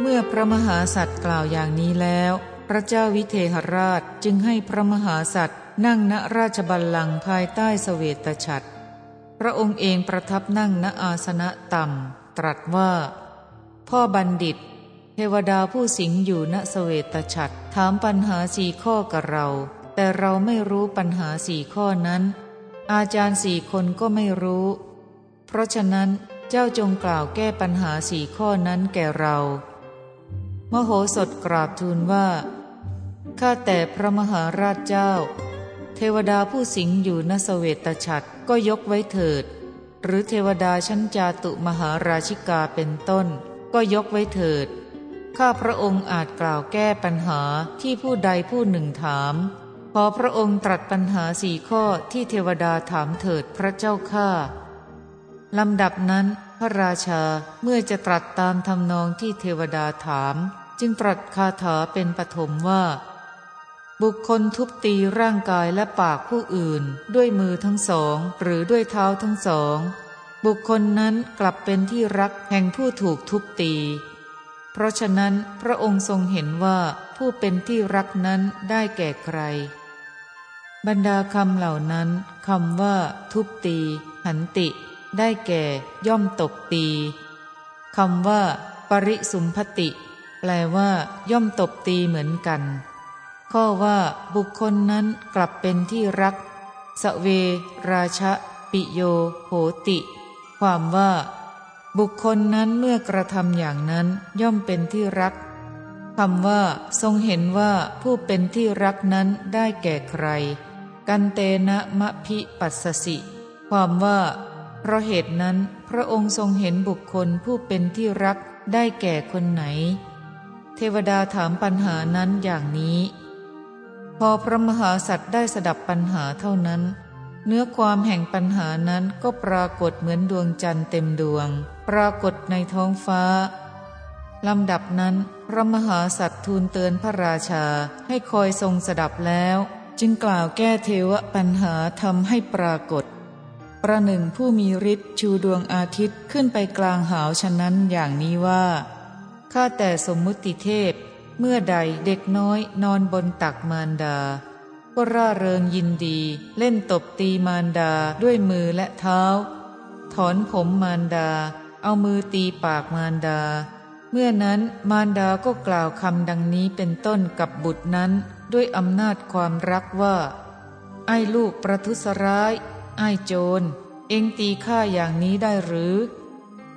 เมื่อพระมหาสัตว์กล่าวอย่างนี้แล้ว พระเจ้าวิเทหราชจึงให้พระมหาสัตว์นั่งณราชบัลลังก์ภายใต้สเสวตฉัตรพระองค์เองประทับนั่งณอาสนะต่ำ ตรัสว่า พ่อบัณฑิต เทวดาผู้สิงอยู่ณสเวตฉัตรถามปัญหาสี่ข้อกับเรา แต่เราไม่รู้ปัญหาสี่ข้อนั้น อาจารย์สี่คนก็ไม่รู้ เพราะฉะนั้นเจ้าจงกล่าวแก้ปัญหาสี่ข้อนั้นแก่เรา มโหสถกราบทูลว่า ข้าแต่พระมหาราชเจ้า เทวดาผู้สิงอยู่ณสเวตฉัตรก็ยกไว้เถิด หรือเทวดาชั้นจาตุมหาราชิกาเป็นต้น ก็ยกไว้เถิด ข้าพระองค์อาจกล่าวแก้ปัญหาที่ผู้ใดผู้หนึ่งถามพอพระองค์ตรัสปัญหาสี่ข้อที่เทวดาถามเถิดพระเจ้าข้าลำดับนั้นพระราชาเมื่อจะตรัสตามทำนองที่เทวดาถาม จึงตรัสคาถาเป็นปฐมว่า บุคคลทุบตีร่างกายและปากผู้อื่น ด้วยมือทั้งสองหรือด้วยเท้าทั้งสอง บุคคลนั้นกลับเป็นที่รักแห่งผู้ถูกทุบตี เพราะฉะนั้นพระองค์ทรงเห็นว่าผู้เป็นที่รักนั้นได้แก่ใคร บรรดาคำเหล่านั้นคำว่า ทุบตี หันติ ได้แก่ ย่อมตบตีคำว่า ปริสุมพติ แปลว่า ย่อมตบตีเหมือนกัน ข้อว่า บุคคลนั้นกลับเป็นที่รัก สเว ราชะ ปิโย โหติ ความว่า บุคคลนั้นเมื่อกระทำอย่างนั้น ย่อมเป็นที่รักคำว่า ทรงเห็นว่าผู้เป็นที่รักนั้นได้แก่ใคร กันเตนะมะพิปัสสิ ความว่า เพราะเหตุนั้นพระองค์ทรงเห็นบุคคลผู้เป็นที่รักได้แก่คนไหน เทวดาถามปัญหานั้นอย่างนี้ พอพระมหาสัตว์ได้สดับปัญหาเท่านั้น เนื้อความแห่งปัญหานั้นก็ปรากฏเหมือนดวงจันทร์เต็มดวง ปรากฏในท้องฟ้าลำดับนั้น พระมหาสัตว์ทูลเตือนพระราชาให้คอยทรงสดับแล้ว จึงกล่าวแก้เทวปัญหาทำให้ปรากฏ ประหนึ่งผู้มีฤทธิ์ชูดวงอาทิตย์ขึ้นไปกลางหาวฉะนั้นอย่างนี้ว่า ข้าแต่สมมุติเทพ เมื่อใดเด็กน้อยนอนบนตักมารดา ก็ร่าเริงยินดี เล่นตบตีมารดาด้วยมือและเท้า ถอนผมมารดา เอามือตีปากมารดา เมื่อนั้นมารดาก็กล่าวคำดังนี้เป็นต้นกับบุตรนั้น ด้วยอำนาจความรักว่า ไอ้ลูกประทุษร้าย ไอ้โจร เองตีข้าอย่างนี้ได้หรือ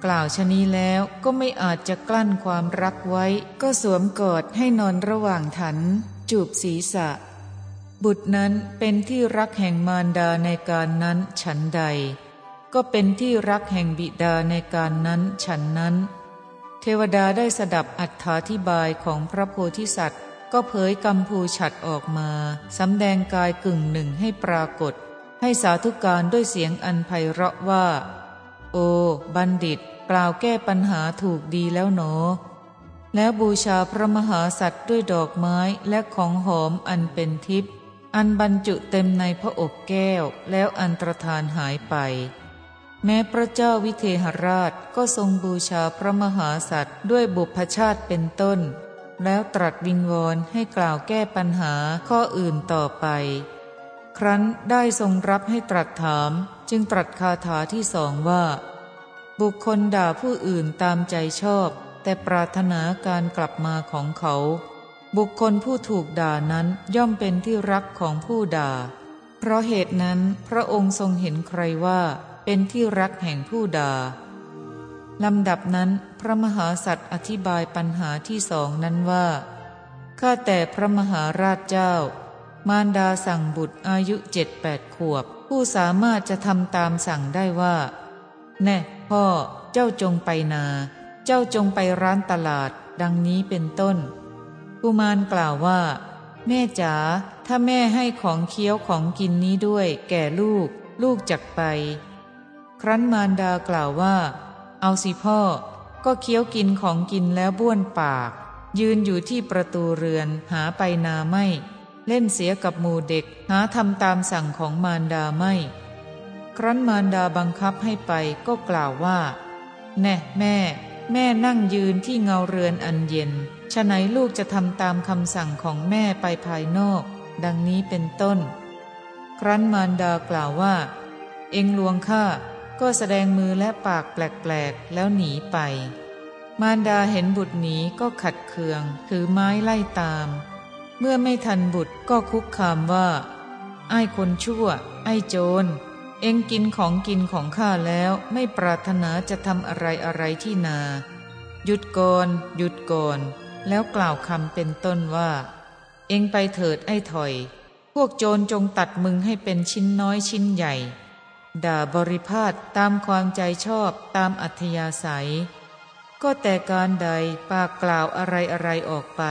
กล่าวชนี้แล้วก็ไม่อาจจะกลั้นความรักไว้ ก็สวมกอดให้นอนระหว่างถัน จูบศีรษะ บุตรนั้นเป็นที่รักแห่งมารดาในการนั้นฉันใด ก็เป็นที่รักแห่งบิดาในการนั้นฉันนั้น เทวดาได้สดับอัธาธิบายของพระโพธิสัตว์ ก็เผยกำพูฉัดออกมาสำแดงกายกึ่งหนึ่งให้ปรากฏ ให้สาธุการด้วยเสียงอันไพเราะว่าโอ บัณฑิต กล่าวแก้ปัญหาถูกดีแล้วหนอ แล้วบูชาพระมหาสัตว์ด้วยดอกไม้และของหอมอันเป็นทิพย์อันบรรจุเต็มในพระอกแก้วแล้วอันตรธานหายไป แม้พระเจ้าวิเทหราชก็ทรงบูชาพระมหาสัตว์ด้วยบุพชาติเป็นต้น แล้วตรัสวิงวอนให้กล่าวแก้ปัญหาข้ออื่นต่อไป ครั้นได้ทรงรับให้ตรัสถามจึงตรัสคาถาที่สองว่า บุคคลด่าผู้อื่นตามใจชอบ แต่ปรารถนาการกลับมาของเขา บุคคลผู้ถูกด่านั้นย่อมเป็นที่รักของผู้ด่า เพราะเหตุนั้นพระองค์ทรงเห็นใครว่า เป็นที่รักแห่งผู้ด่าลำดับนั้นพระมหาสัตว์อธิบายปัญหาที่สองนั้นว่าข้าแต่พระมหาราชเจ้า มารดาสั่งบุตรอายุเจ็ดแปดขวบ ผู้สามารถจะทำตามสั่งได้ว่า แน่ พ่อเจ้าจงไปนา เจ้าจงไปร้านตลาด ดังนี้เป็นต้น กุมารกล่าวว่า แม่จ๋าถ้าแม่ให้ของเคี้ยวของกินนี้ด้วย แก่ลูก ลูกจักไป ครั้นมารดากล่าวว่า เอาสิพ่อ ก็เคี้ยวกินของกินแล้วบ้วนปาก ยืนอยู่ที่ประตูเรือนหาไปนาไม่ เล่นเสียกับหมู่เด็กหาทำตามสั่งของมารดาไม่ ครั้นมารดาบังคับให้ไปก็กล่าวว่า แน่แม่ แม่นั่งยืนที่เงาเรือนอันเย็นฉะไหนลูกจะทำตามคำสั่งของแม่ไปภายนอก ดังนี้เป็นต้น ครั้นมารดากล่าวว่า เองลวงข้าก็แสดงมือและปากแปลกๆ แล้วหนีไป มารดาเห็นบุตรหนีก็ขัดเคือง ถือไม้ไล่ตาม เมื่อไม่ทันบุตรก็คุกคามว่า ไอ้คนชั่ว ไอ้โจร เองกินของกินของข้าแล้วไม่ปรารถนาจะทำอะไรอะไรที่นา หยุดก่อนหยุดก่อนแล้วกล่าวคำเป็นต้นว่า เองไปเถิดไอ้ถอย พวกโจรจงตัดมึงให้เป็นชิ้นน้อยชิ้นใหญ่ ด่าบริพาทตามความใจชอบตามอัธยาศัย ก็แต่การใดปากกล่าวอะไรอะไรออกไป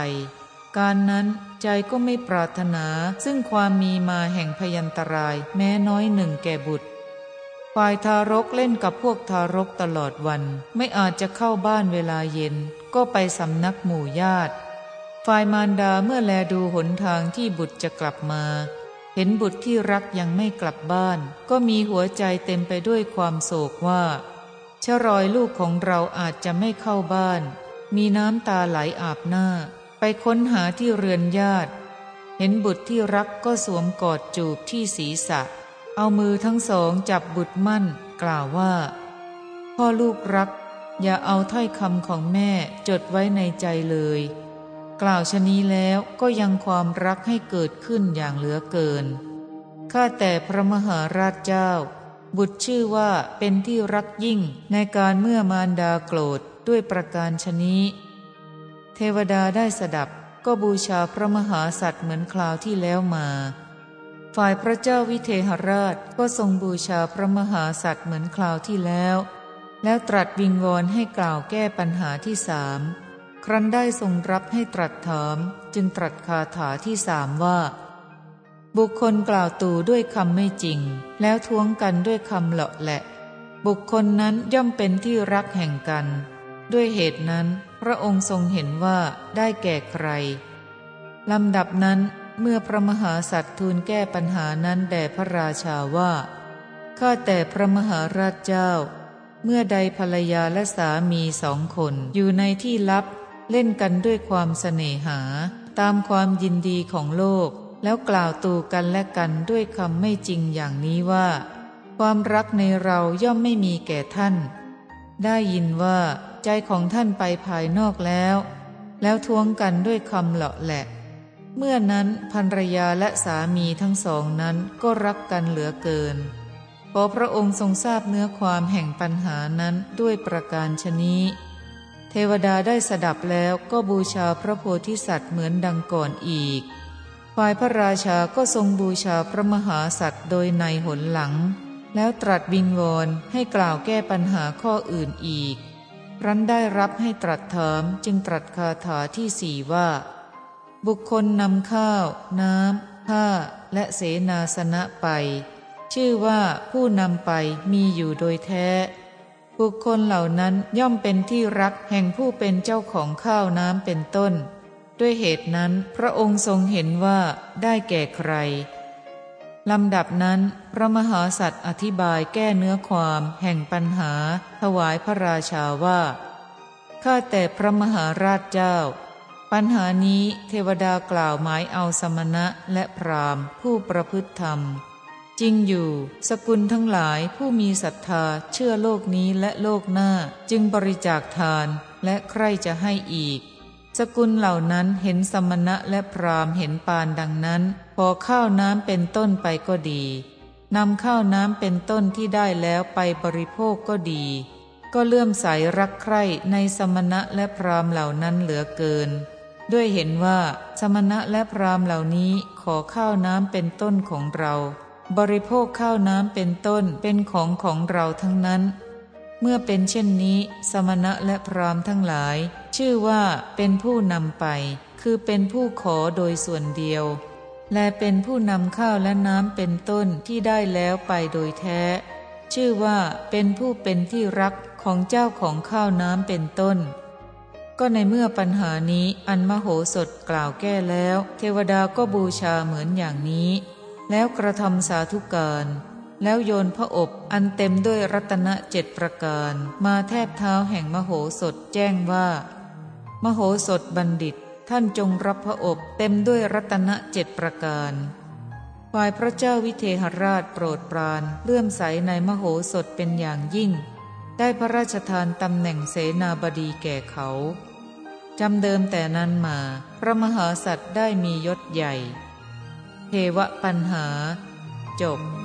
การนั้นใจก็ไม่ปรารถนา ซึ่งความมีมาแห่งพยันตรายแม้น้อยหนึ่งแก่บุตร ฝ่ายทารกเล่นกับพวกทารกตลอดวัน ไม่อาจจะเข้าบ้านเวลาเย็น ก็ไปสำนักหมู่ญาติ ฝ่ายมารดาเมื่อแลดูหนทางที่บุตรจะกลับมา เห็นบุตรที่รักยังไม่กลับบ้าน ก็มีหัวใจเต็มไปด้วยความโศกว่าชรอยลูกของเราอาจจะไม่เข้าบ้าน มีน้ำตาไหลอาบหน้า ไปค้นหาที่เรือนญาติ เห็นบุตรที่รักก็สวมกอดจูบที่ศีรษะ เอามือทั้งสองจับบุตรมั่น กล่าวว่า พ่อลูกรัก อย่าเอาถ้อยคำของแม่จดไว้ในใจเลย กล่าวชนี้แล้วก็ยังความรักให้เกิดขึ้นอย่างเหลือเกินข้าแต่พระมหาราชเจ้า บุตรชื่อว่าเป็นที่รักยิ่งในการเมื่อมารดาโกรธด้วยประการชนี้ เทวดาได้สดับก็บูชาพระมหาสัตว์เหมือนคราวที่แล้วมา ฝ่ายพระเจ้าวิเทหราชก็ทรงบูชาพระมหาสัตว์เหมือนคราวที่แล้ว แล้วตรัสวิงวอนให้กล่าวแก้ปัญหาที่สาม ครั้นได้ทรงรับให้ตรัสถามจึงตรัสคาถาที่สามว่า บุคคลกล่าวตู่ด้วยคำไม่จริง แล้วท้วงกันด้วยคำเหลาะแหละ บุคคลนั้นย่อมเป็นที่รักแห่งกัน ด้วยเหตุนั้น พระองค์ทรงเห็นว่าได้แก่ใครลำดับนั้นเมื่อพระมหาสัตว์ทูลแก้ปัญหานั้นแด่พระราชาว่า ข้าแต่พระมหาราชเจ้า เมื่อใดภรรยาและสามีสองคนอยู่ในที่ลับ เล่นกันด้วยความเสน่หา ตามความยินดีของโลก แล้วกล่าวตูกันและกันด้วยคำไม่จริงอย่างนี้ว่า ความรักในเราย่อมไม่มีแก่ท่าน ได้ยินว่า ใจของท่านไปภายนอกแล้ว แล้วทวงกันด้วยคำเหลาะแหละ เมื่อนั้นภรรยาและสามีทั้งสองนั้นก็รักกันเหลือเกิน ขอพระองค์ทรงทราบเนื้อความแห่งปัญหานั้นด้วยประการชนี้ เทวดาได้สดับแล้วก็บูชาพระโพธิสัตว์เหมือนดังก่อนอีก ฝ่ายพระราชาก็ทรงบูชาพระมหาสัตว์โดยในหนหลังแล้วตรัสวิงวอนให้กล่าวแก้ปัญหาข้ออื่นอีก รั้นได้รับให้ตรัสถามจึงตรัสคาถาที่สี่ว่า บุคคลนำข้าว น้ำผ้า และเสนาสนะไป ชื่อว่าผู้นำไปมีอยู่โดยแท้ บุคคลเหล่านั้นย่อมเป็นที่รักแห่งผู้เป็นเจ้าของข้าวน้ำเป็นต้น ด้วยเหตุนั้นพระองค์ทรงเห็นว่าได้แก่ใคร ลำดับนั้น พระมหาสัตว์อธิบายแก้เนื้อความแห่งปัญหา ถวายพระราชาว่า ข้าแต่พระมหาราชเจ้า ปัญหานี้เทวดากล่าวหมายเอาสมณะและพรามผู้ประพฤติธรรม จริงอยู่ สกุลทั้งหลายผู้มีศรัทธาเชื่อโลกนี้และโลกหน้าจึงบริจาคทานและใครจะให้อีก สกุลเหล่านั้นเห็นสมณะและพรามเห็นปานดังนั้น พอข้าวน้ำเป็นต้นไปก็ดีนำข้าวน้ำเป็นต้นที่ได้แล้วไปบริโภคก็ดี ก็เลื่อมใสรักใคร่ในสมณะและพรามเหล่านั้นเหลือเกิน ด้วยเห็นว่าสมณะและพรามเหล่านี้ขอข้าวน้ำเป็นต้นของเรา บริโภคข้าวน้ำเป็นต้นเป็นของของเราทั้งนั้น เมื่อเป็นเช่นนี้ สมณะและพรามทั้งหลาย ชื่อว่าเป็นผู้นำไป คือเป็นผู้ขอโดยส่วนเดียว และเป็นผู้นำข้าวและน้ำเป็นต้นที่ได้แล้วไปโดยแท้ ชื่อว่าเป็นผู้เป็นที่รักของเจ้าของข้าวน้ำเป็นต้น ก็ในเมื่อปัญหานี้อันมโหสถกล่าวแก้แล้ว เทวดาก็บูชาเหมือนอย่างนี้ แล้วกระทำสาธุการแล้วโยนพระอบอันเต็มด้วยรัตนเจ็ดประการ มาแทบเท้าแห่งมโหสถแจ้งว่า มโหสถบัณฑิตท่านจงรับพระอบเต็มด้วยรัตนเจ็ดประการฝ่ายพระเจ้าวิเทหราชโปรดปรานเลื่อมใสในมโหสถเป็นอย่างยิ่ง ได้พระราชทานตำแหน่งเสนาบดีแก่เขาจำเดิมแต่นั้นมา พระมหาสัตว์ได้มียศใหญ่ เทวปัญหา จบ